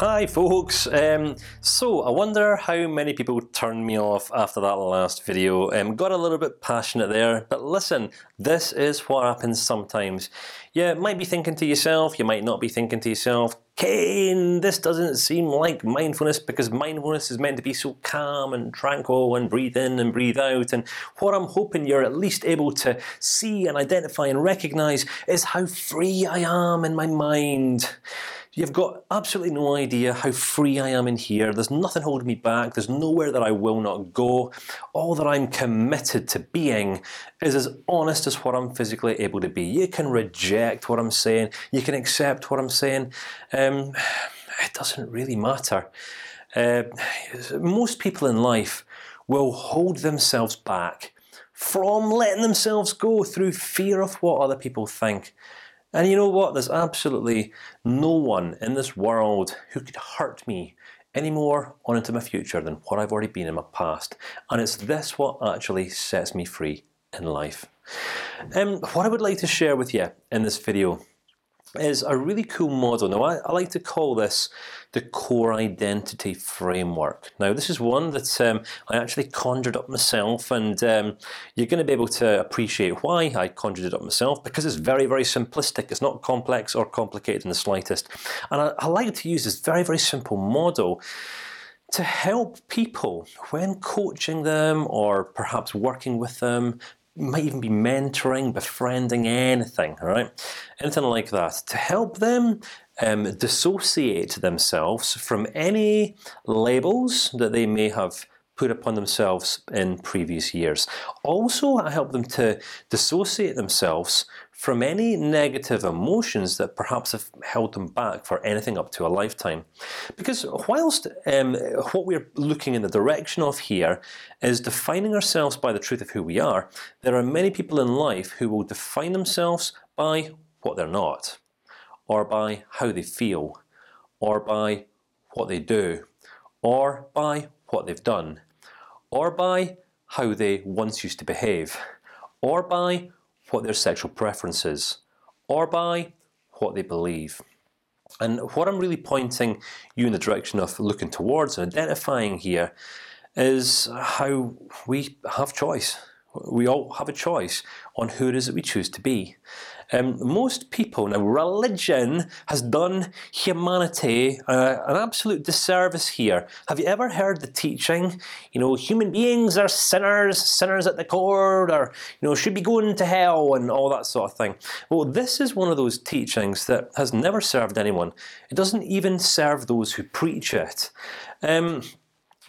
Hi, folks. Um, so I wonder how many people turned me off after that last video. Um, got a little bit passionate there, but listen, this is what happens sometimes. You might be thinking to yourself, you might not be thinking to yourself, Kane, this doesn't seem like mindfulness because mindfulness is meant to be so calm and tranquil and breathe in and breathe out. And what I'm hoping you're at least able to see and identify and recognize is how free I am in my mind. You've got absolutely no idea how free I am in here. There's nothing holding me back. There's nowhere that I will not go. All that I'm committed to being is as honest as what I'm physically able to be. You can reject what I'm saying. You can accept what I'm saying. Um, it doesn't really matter. Uh, most people in life will hold themselves back from letting themselves go through fear of what other people think. And you know what? There's absolutely no one in this world who could hurt me any more on into my future than what I've already been in my past. And it's this what actually sets me free in life. Um, what I would like to share with you in this video is a really cool model. Now, I, I, like to call this the core identity framework. Now, this is one that um, I actually conjured up myself, and um, you're going to be able to appreciate why I conjured it up myself because it's very, very simplistic. It's not complex or complicated in the slightest, and I, I like to use this very, very simple model to help people when coaching them or perhaps working with them might even be mentoring, befriending, anything. Right, anything like that to help them um, dissociate themselves from any labels that they may have put upon themselves in previous years. Also, I help them to dissociate themselves from any negative emotions that perhaps have held them back for anything up to a lifetime. Because whilst um, what we're looking in the direction of here is defining ourselves by the truth of who we are, there are many people in life who will define themselves by what they're not, or by how they feel, or by what they do, or by what they've done, or by how they once used to behave, or by what their sexual preference is, or by what they believe. And what I'm really pointing you in the direction of looking towards and identifying here is how we have choice. We all have a choice on who it is that we choose to be. Um, most people now, religion has done humanity uh, an absolute disservice here. Have you ever heard the teaching? You know, human beings are sinners, sinners at the core, or you know, should be going to hell and all that sort of thing. Well, this is one of those teachings that has never served anyone. It doesn't even serve those who preach it. Um,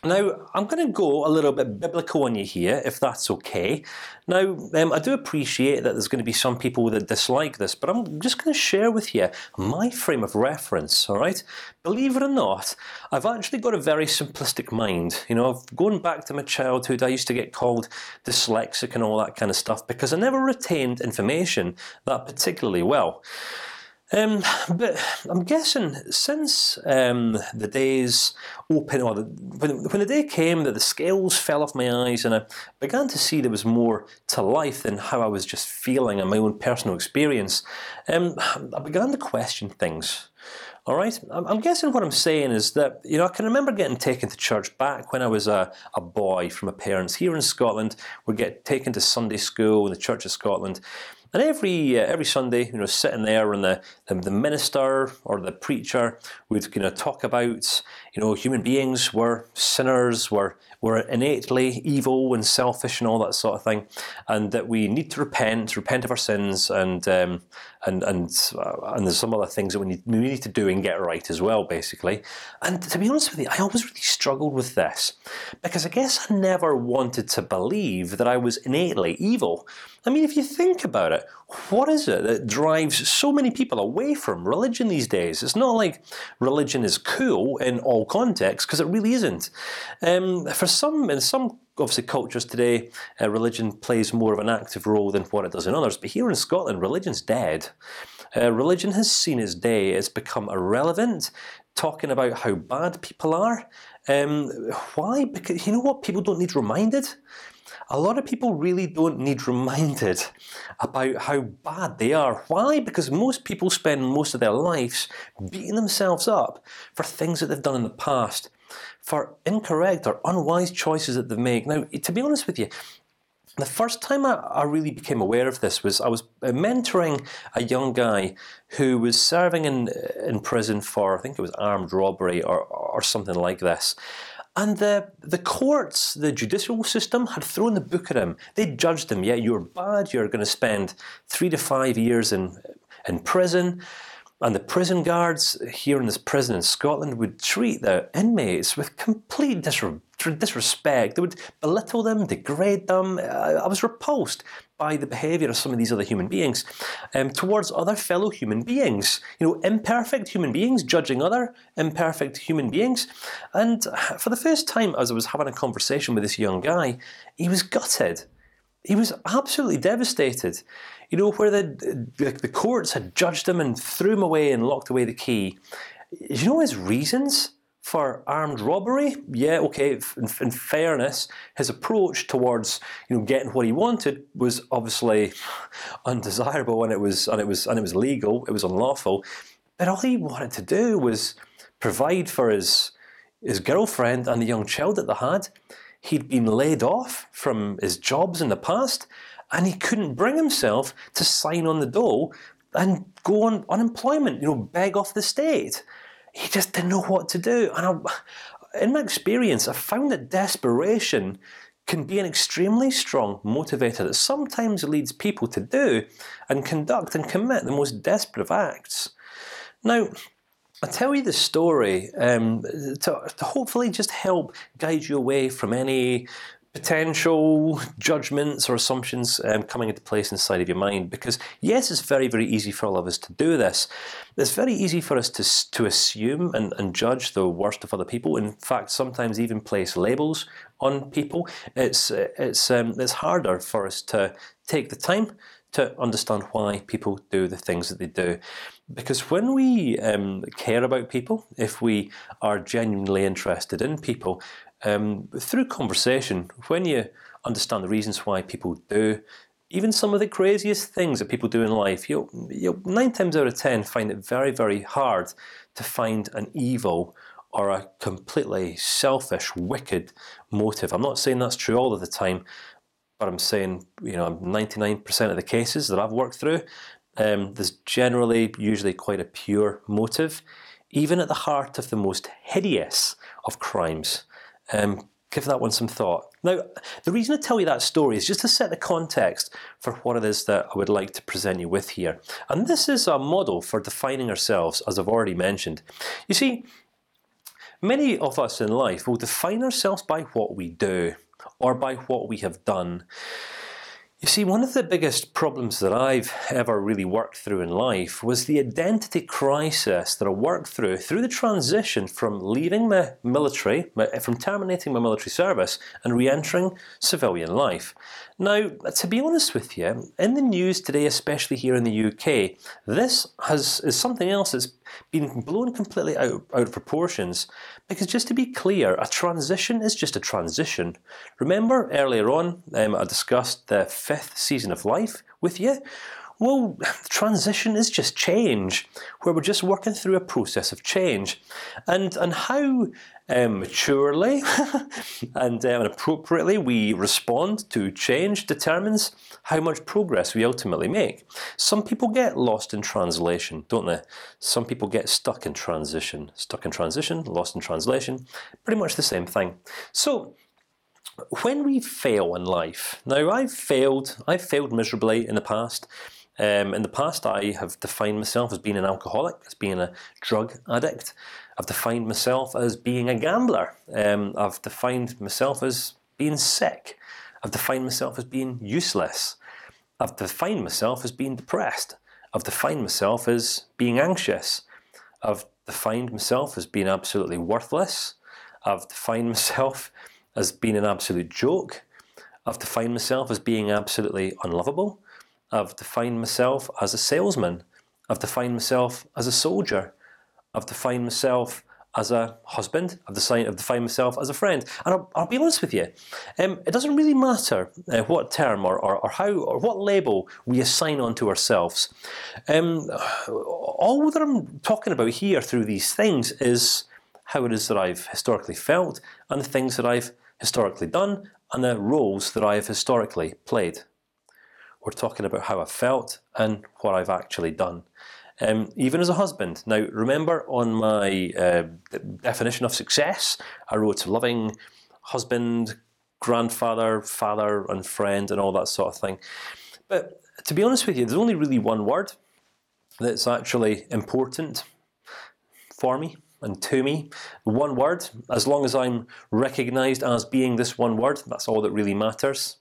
now I'm going to go a little bit biblical on you here, if that's okay. Now um, I do appreciate that there's going to be some people that dislike this, but I'm just going to share with you my frame of reference. All right, believe it or not, I've actually got a very simplistic mind. You know, going back to my childhood, I used to get called dyslexic and all that kind of stuff because I never retained information that particularly well. Um, but I'm guessing since um, the days open, or the, when, when the day came that the scales fell off my eyes, and I began to see there was more to life than how I was just feeling and my own personal experience, um, I began to question things. All right, I'm guessing what I'm saying is that you know I can remember getting taken to church back when I was a, a boy from my parents here in Scotland. We'd get taken to Sunday school in the Church of Scotland, and every uh, every Sunday, you know, sitting there, and the, the, the minister or the preacher would you know talk about you know human beings were sinners, were were innately evil and selfish and all that sort of thing, and that we need to repent, repent of our sins, and um, and and uh, and there's some other things that we need we need to do and get right as well, basically. And to be honest with you, I always really struggled with this because I guess I never wanted to believe that I was innately evil. I mean, if you think about it, what is it that drives so many people away from religion these days? It's not like religion is cool in all contexts because it really isn't. Um, for some, in some obviously cultures today, uh, religion plays more of an active role than what it does in others. But here in Scotland, religion's dead. Uh, religion has seen its day. It's become irrelevant. Talking about how bad people are Um, why? Because you know what? People don't need reminded. A lot of people really don't need reminded about how bad they are. Why? Because most people spend most of their lives beating themselves up for things that they've done in the past, for incorrect or unwise choices that they make. Now, to be honest with you, the first time I, I, really became aware of this was I was uh, mentoring a young guy who was serving in uh, in prison for I think it was armed robbery or or something like this. And the the courts, the judicial system, had thrown the book at him. They judged him. Yeah, you're bad. You're going to spend three to five years in in prison. And the prison guards here in this prison in Scotland would treat their inmates with complete disrespect. They would belittle them, degrade them. I was repulsed by the behaviour of some of these other human beings um, towards other fellow human beings. You know, imperfect human beings judging other imperfect human beings. And for the first time, as I was having a conversation with this young guy, he was gutted. He was absolutely devastated. You know, where the, the, the courts had judged him and threw him away and locked away the key. You know his reasons for armed robbery? Yeah, okay. In, in, fairness, his approach towards you know getting what he wanted was obviously undesirable, and it was and it was and it was legal. It was unlawful. But all he wanted to do was provide for his his girlfriend and the young child that they had. He'd been laid off from his jobs in the past and he couldn't bring himself to sign on the dole and go on unemployment. You know, beg off the state. He just didn't know what to do. And I, in my experience, I found that desperation can be an extremely strong motivator that sometimes leads people to do and conduct and commit the most desperate of acts. Now, I tell you the story um, to, to, hopefully just help guide you away from any potential judgments or assumptions um, coming into place inside of your mind. Because yes, it's very very easy for all of us to do this. It's very easy for us to to assume and, and judge the worst of other people. In fact, sometimes even place labels on people. It's it's um, it's harder for us to take the time to understand why people do the things that they do. Because when we um, care about people, if we are genuinely interested in people, um, through conversation, when you understand the reasons why people do even some of the craziest things that people do in life, you'll, you'll nine times out of ten find it very, very hard to find an evil or a completely selfish, wicked motive. I'm not saying that's true all of the time, but I'm saying you know 99% of the cases that I've worked through, um, there's generally usually quite a pure motive, even at the heart of the most hideous of crimes. Um, give that one some thought. Now, the reason I tell you that story is just to set the context for what it is that I would like to present you with here. And this is a model for defining ourselves, as I've already mentioned. You see, many of us in life will define ourselves by what we do or by what we have done. You see, one of the biggest problems that I've ever really worked through in life was the identity crisis that I worked through through the transition from leaving the military, from terminating my military service, and re-entering civilian life. Now, to be honest with you, in the news today, especially here in the UK, this has is something else that's been blown completely out out of proportions. Because just to be clear, a transition is just a transition. Remember earlier on, um, I discussed the fifth season of life with you. Well, transition is just change, where we're just working through a process of change, and and how um, maturely and, um, appropriately we respond to change determines how much progress we ultimately make. Some people get lost in translation, don't they? Some people get stuck in transition, stuck in transition, lost in translation, pretty much the same thing. So when we fail in life, now I've failed, I've failed miserably in the past. Um, in the past, I have defined myself as being an alcoholic, as being a drug addict. I've defined myself as being a gambler. Um, I've defined myself as being sick. I've defined myself as being useless. I've defined myself as being depressed. I've defined myself as being anxious. I've defined myself as being absolutely worthless. I've defined myself as being an absolute joke. I've defined myself as being absolutely unlovable. I've defined myself as a salesman. I've defined myself as a soldier. I've defined myself as a husband. I've I've defined myself as a friend, and I'll, I'll be honest with you. Um, it doesn't really matter uh, what term or, or, or, how or what label we assign onto ourselves. Um, all that I'm talking about here through these things is how it is that I've historically felt, and the things that I've historically done, and the roles that I have historically played. We're talking about how I felt and what I've actually done. Um, even as a husband. Now, remember on my uh, definition of success, I wrote loving husband, grandfather, father, and friend, and all that sort of thing. But to be honest with you, there's only really one word that's actually important for me and to me. One word, as long as I'm recognized as being this one word, that's all that really matters.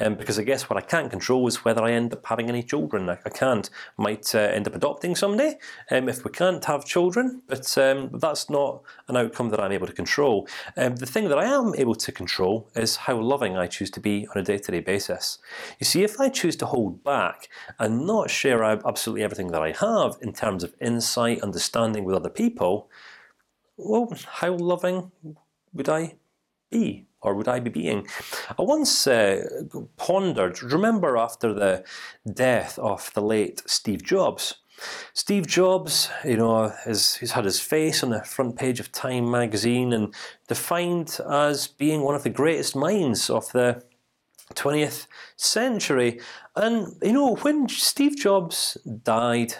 Um, because I guess what I can't control is whether I end up having any children. I, I can't. Might uh, end up adopting someday um, if we can't have children, but um, that's not an outcome that I'm able to control. Um, the thing that I am able to control is how loving I choose to be on a day-to-day -day basis. You see, if I choose to hold back and not share absolutely everything that I have in terms of insight, understanding with other people, well, how loving would I be? or would I be being? I once uh, pondered. Remember, after the death of the late Steve Jobs, Steve Jobs, you know, has he's had his face on the front page of Time magazine and defined as being one of the greatest minds of the 20th century. And you know, when Steve Jobs died,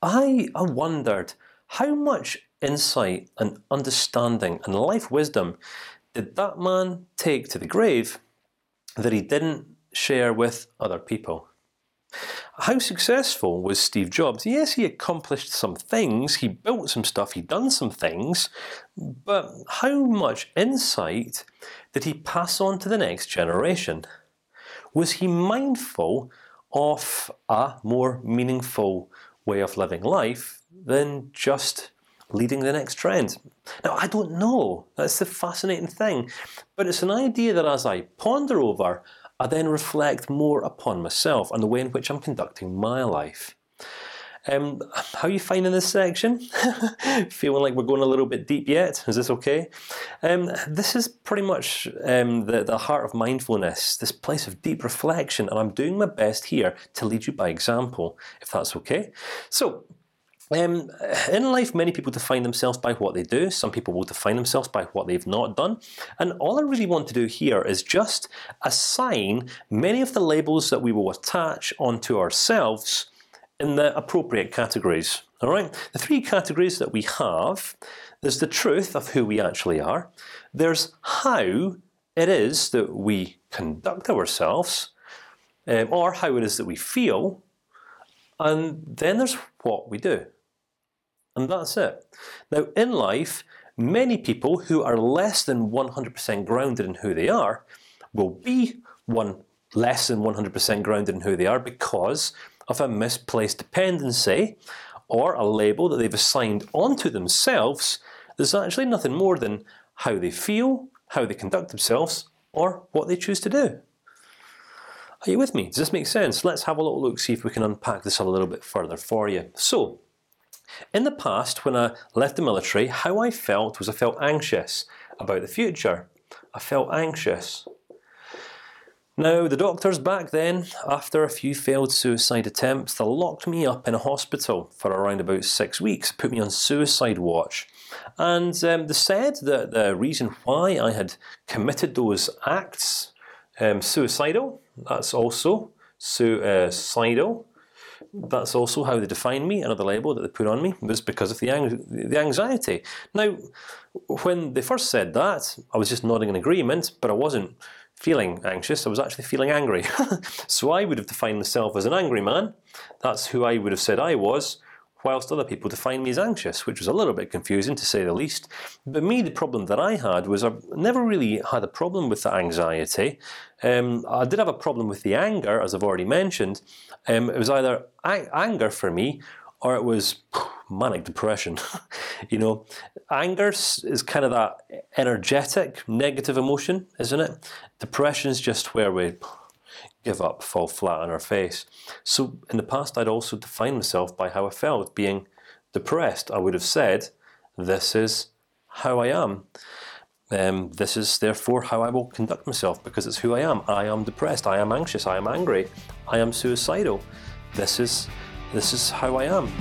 I I wondered how much insight and understanding and life wisdom did that man take to the grave that he didn't share with other people? How successful was Steve Jobs? Yes, he accomplished some things. He built some stuff. He done some things, but how much insight did he pass on to the next generation? Was he mindful of a more meaningful way of living life than just leading the next trend. Now I don't know. That's the fascinating thing, but it's an idea that as I ponder over, I then reflect more upon myself and the way in which I'm conducting my life. Um, how are you finding this section? Feeling like we're going a little bit deep yet? Is this okay? Um, this is pretty much um, the the heart of mindfulness, this place of deep reflection, and I'm doing my best here to lead you by example, if that's okay. So um, in life, many people define themselves by what they do. Some people will define themselves by what they've not done. And all I really want to do here is just assign many of the labels that we will attach onto ourselves in the appropriate categories. All right, the three categories that we have: there's the truth of who we actually are. There's how it is that we conduct ourselves, um, or how it is that we feel, and then there's what we do. And that's it. Now, in life, many people who are less than 100% grounded in who they are will be one less than 100% grounded in who they are because of a misplaced dependency or a label that they've assigned onto themselves. There's actually nothing more than how they feel, how they conduct themselves, or what they choose to do. Are you with me? Does this make sense? Let's have a little look, see if we can unpack this a little bit further for you. So, in the past, when I left the military, how I felt was I felt anxious about the future. I felt anxious. Now, the doctors back then, after a few failed suicide attempts, they locked me up in a hospital for around about six weeks, put me on suicide watch, and um, they said that the reason why I had committed those acts, um, suicidal, that's also suicidal, uh, that's also how they define me. Another label that they put on me was because of the ang the anxiety. Now, when they first said that, I was just nodding in agreement, but I wasn't feeling anxious. I was actually feeling angry. so I would have defined myself as an angry man. That's who I would have said I was whilst other people define me as anxious, which was a little bit confusing to say the least. But me, the problem that I had was I never really had a problem with the anxiety. Um, I did have a problem with the anger, as I've already mentioned. Um, it was either anger for me, or it was manic depression. you know, anger is kind of that energetic, negative emotion, isn't it? Depression is just where we give up, fall flat on our face. So in the past, I'd also defined myself by how I felt, being depressed. I would have said, "This is how I am. Um, this is therefore how I will conduct myself because it's who I am. I am depressed. I am anxious. I am angry. I am suicidal. This is this is how I am.